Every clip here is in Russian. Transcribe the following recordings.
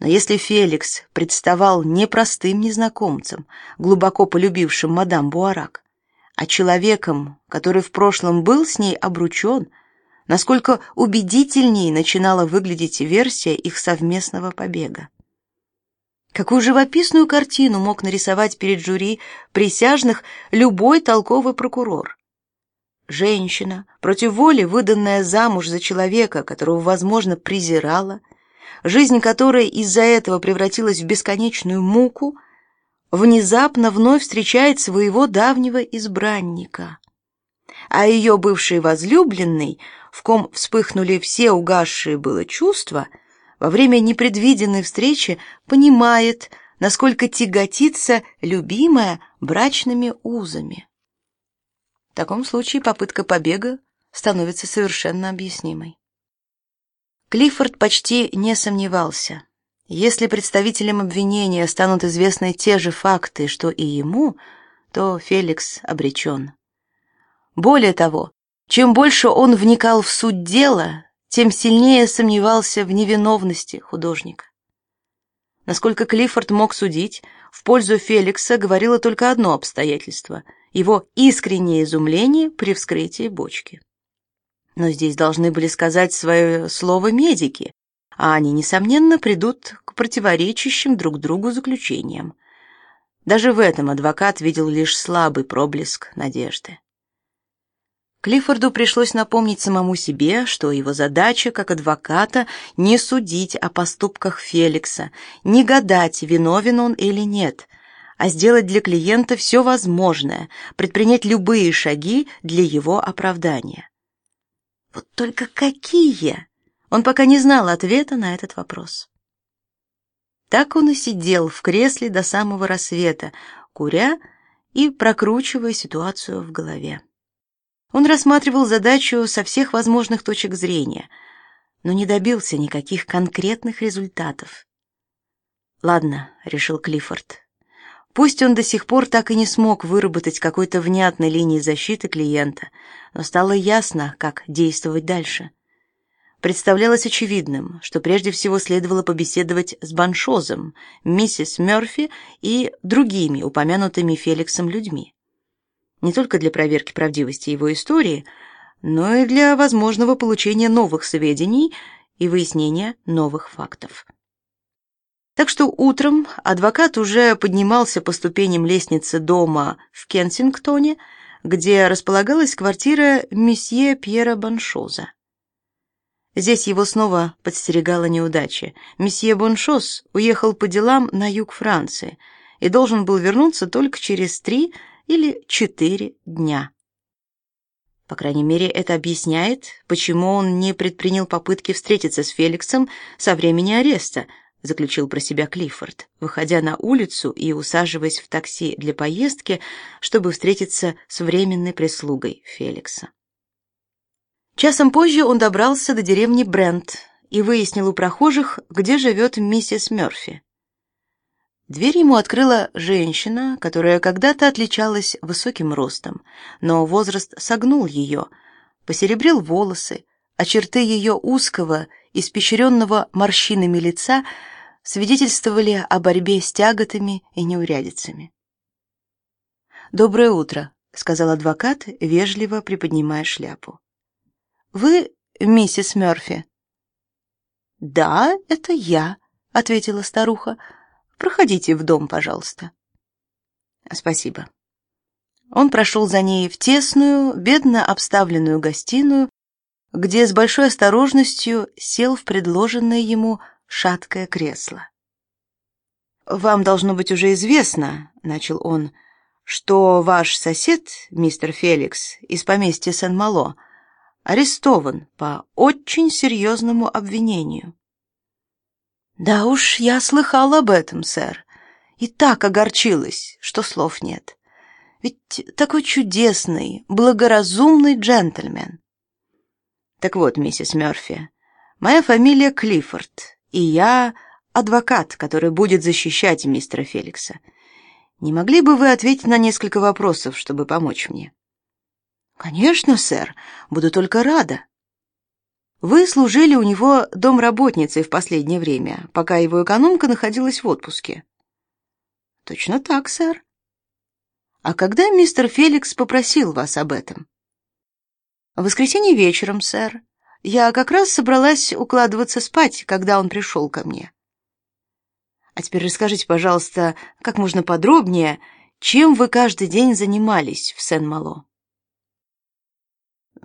Но если Феликс представал не простым незнакомцем, глубоко полюбившим мадам Буарак, а человеком, который в прошлом был с ней обручен, насколько убедительнее начинала выглядеть версия их совместного побега. Какую живописную картину мог нарисовать перед жюри присяжных любой толковый прокурор? Женщина, против воли выданная замуж за человека, которого, возможно, презирала, жизнь которой из-за этого превратилась в бесконечную муку, внезапно вновь встречает своего давнего избранника. А ее бывший возлюбленный, в ком вспыхнули все угасшие было чувства, во время непредвиденной встречи понимает, насколько тяготится любимая брачными узами. В таком случае попытка побега становится совершенно объяснимой. Клиффорд почти не сомневался. Если представителям обвинения станут известны те же факты, что и ему, то Феликс обречен. Более того, чем больше он вникал в суть дела, тем сильнее сомневался в невиновности художника. Насколько Клиффорд мог судить, в пользу Феликса говорило только одно обстоятельство — его искреннее изумление при вскрытии бочки. Но здесь должны были сказать свое слово медики, а они, несомненно, придут к противоречащим друг другу заключениям. Даже в этом адвокат видел лишь слабый проблеск надежды. Клиффорду пришлось напомнить самому себе, что его задача как адвоката не судить о поступках Феликса, не гадать, виновен он или нет, а сделать для клиента все возможное, предпринять любые шаги для его оправдания. Вот только какие? Он пока не знал ответа на этот вопрос. Так он и сидел в кресле до самого рассвета, куря и прокручивая ситуацию в голове. Он рассматривал задачу со всех возможных точек зрения, но не добился никаких конкретных результатов. «Ладно», — решил Клиффорд, Пусть он до сих пор так и не смог выработать какой-то внятной линии защиты клиента, но стало ясно, как действовать дальше. Представлялось очевидным, что прежде всего следовало побеседовать с Баншозом, миссис Мёрфи и другими упомянутыми Феликсом людьми. Не только для проверки правдивости его истории, но и для возможного получения новых сведений и выяснения новых фактов. Так что утром адвокат уже поднимался по ступеням лестницы дома в Кенсингтоне, где располагалась квартира месье Пьера Баншоза. Здесь его снова подстерегала неудача. Месье Боншоз уехал по делам на юг Франции и должен был вернуться только через три или четыре дня. По крайней мере, это объясняет, почему он не предпринял попытки встретиться с Феликсом со времени ареста, заключил про себя Клиффорд, выходя на улицу и усаживаясь в такси для поездки, чтобы встретиться с временной прислугой Феликса. Часом позже он добрался до деревни Брент и выяснил у прохожих, где живет миссис Мёрфи. Дверь ему открыла женщина, которая когда-то отличалась высоким ростом, но возраст согнул ее, посеребрил волосы, а черты ее узкого, испещренного морщинами лица свидетельствовали о борьбе с тяготами и неурядицами. «Доброе утро», — сказал адвокат, вежливо приподнимая шляпу. «Вы миссис Мёрфи?» «Да, это я», — ответила старуха. «Проходите в дом, пожалуйста». «Спасибо». Он прошел за ней в тесную, бедно обставленную гостиную, где с большой осторожностью сел в предложенное ему шаткое кресло. «Вам должно быть уже известно», — начал он, — «что ваш сосед, мистер Феликс, из поместья Сен-Мало, арестован по очень серьезному обвинению». «Да уж, я слыхал об этом, сэр, и так огорчилась, что слов нет. Ведь такой чудесный, благоразумный джентльмен». «Так вот, миссис Мёрфи, моя фамилия Клиффорд, и я адвокат, который будет защищать мистера Феликса. Не могли бы вы ответить на несколько вопросов, чтобы помочь мне? Конечно, сэр, буду только рада. Вы служили у него домработницей в последнее время, пока его экономка находилась в отпуске. Точно так, сэр. А когда мистер Феликс попросил вас об этом? В воскресенье вечером, сэр. Я как раз собралась укладываться спать, когда он пришел ко мне. А теперь расскажите, пожалуйста, как можно подробнее, чем вы каждый день занимались в Сен-Мало?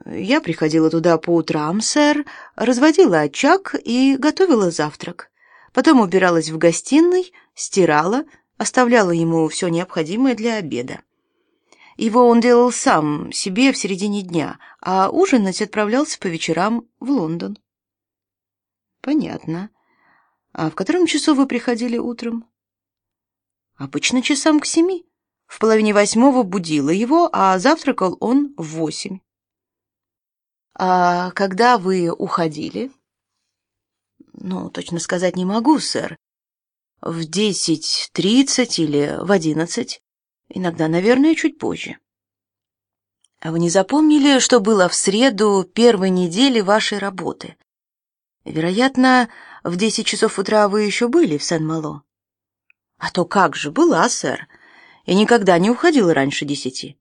Я приходила туда по утрам, сэр, разводила очаг и готовила завтрак. Потом убиралась в гостиной, стирала, оставляла ему все необходимое для обеда. Его он делал сам, себе в середине дня, а ужинать отправлялся по вечерам в Лондон. Понятно. А в котором часу вы приходили утром? Обычно часам к семи. В половине восьмого будила его, а завтракал он в восемь. А когда вы уходили? Ну, точно сказать не могу, сэр. В десять тридцать или в одиннадцать. Иногда, наверное, чуть позже. А вы не запомнили, что было в среду первой недели вашей работы? Вероятно, в десять часов утра вы еще были в Сен-Мало. А то как же, была, сэр. Я никогда не уходила раньше десяти.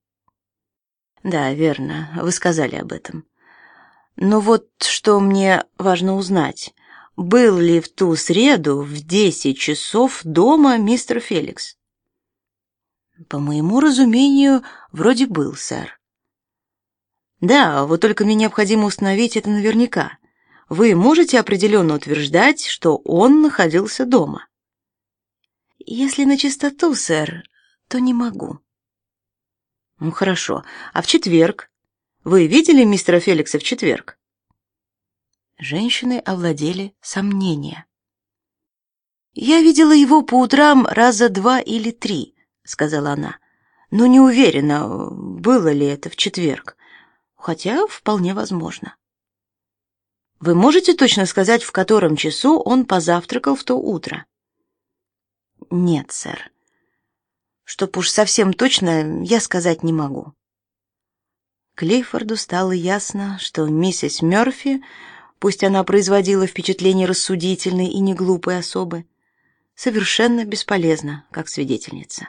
Да, верно, вы сказали об этом. Но вот что мне важно узнать. Был ли в ту среду в десять часов дома мистер Феликс? По моему разумению, вроде был, сэр. Да, вот только мне необходимо установить это наверняка. Вы можете определенно утверждать, что он находился дома? Если на чистоту, сэр, то не могу. Ну хорошо. А в четверг вы видели мистера Феликса в четверг? Женщины овладели сомнения. Я видела его по утрам раза два или три, сказала она. Но не уверена, было ли это в четверг, хотя вполне возможно. Вы можете точно сказать, в котором часу он позавтракал в то утро? Нет, сэр. Чтоб уж совсем точно, я сказать не могу. Клейфорду стало ясно, что миссис Мёрфи, пусть она производила впечатление рассудительной и неглупой особы, совершенно бесполезна как свидетельница.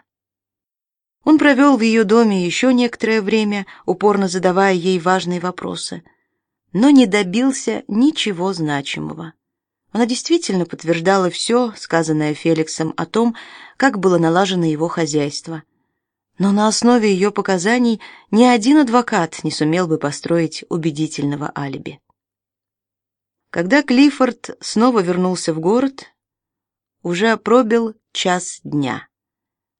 Он провел в ее доме еще некоторое время, упорно задавая ей важные вопросы, но не добился ничего значимого. Она действительно подтверждала все, сказанное Феликсом о том, как было налажено его хозяйство – но на основе ее показаний ни один адвокат не сумел бы построить убедительного алиби. Когда Клиффорд снова вернулся в город, уже пробил час дня.